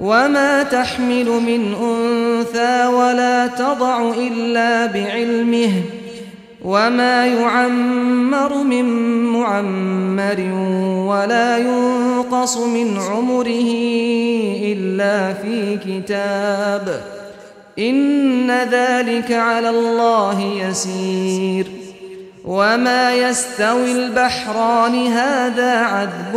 وما تحمل من أنثى ولا تضع إلا بعلمه وما يعمر من معمر ولا ينقص من عمره إلا في كتاب إن ذلك على الله يسير وما يستوي البحران هذا عذب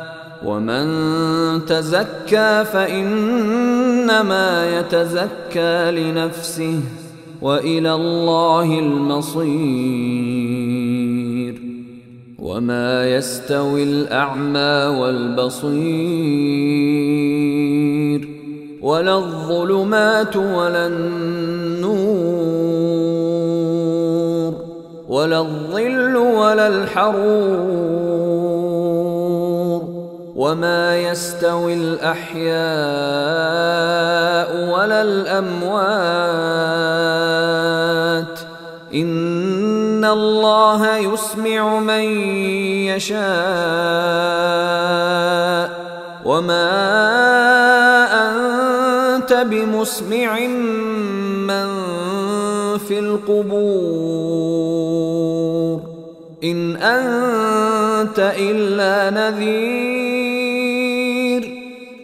ومن تزكى فانما يتزكى لنفسه والى الله المصير وما يستوي الاعمى والبصير ولا الظلمات ولا النور ولا الظل ولا الحرور وما يستوي الاحياء ولا الاموات ان الله يسمع من يشاء وما انت بمسمع من في القبور ان انت الا نذير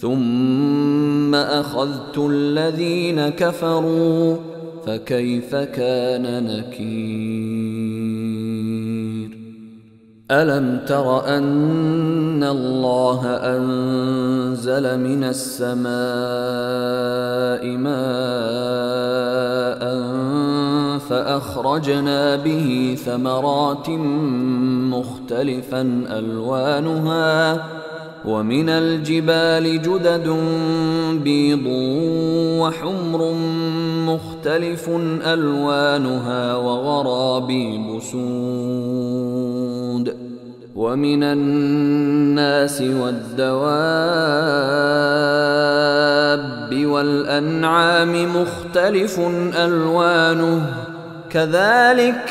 ثم أخذت الذين كفروا فكيف كان نكير؟ ألم تر أن الله أنزل من السماء ماء فأخرجنا به ثمرات مختلفا ألوانها ومن الجبال جدد بيض وحمر مختلف ألوانها وغرابيب سود ومن الناس والدواب والأنعام مختلف ألوانه كذلك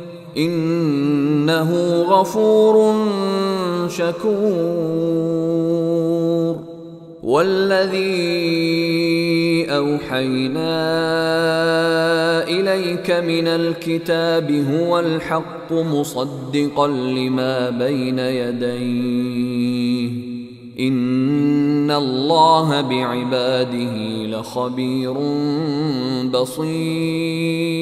إنه غفور شكور. والذي أوحينا إليك من الكتاب هو الحق مصدقا لما بين يديه. إن الله بعباده لخبير بصير.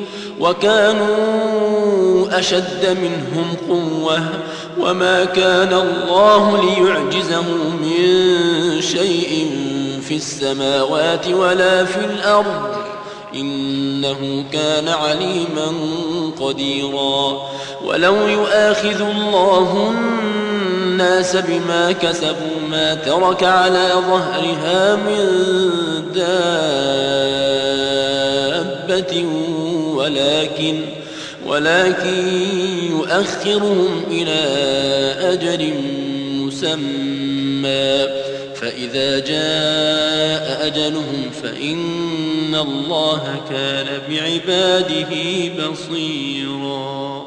وكانوا أشد منهم قوة وما كان الله ليعجزه من شيء في السماوات ولا في الأرض. إنه كان عليما قديرا. ولو يؤاخذ الله الناس بما كسبوا ما ترك على ظهرها من دابة ولكن ولكن يؤخرهم إلى أجل مسمى. فإذا جاء أجلهم فإن الله كان بعباده بصيراً.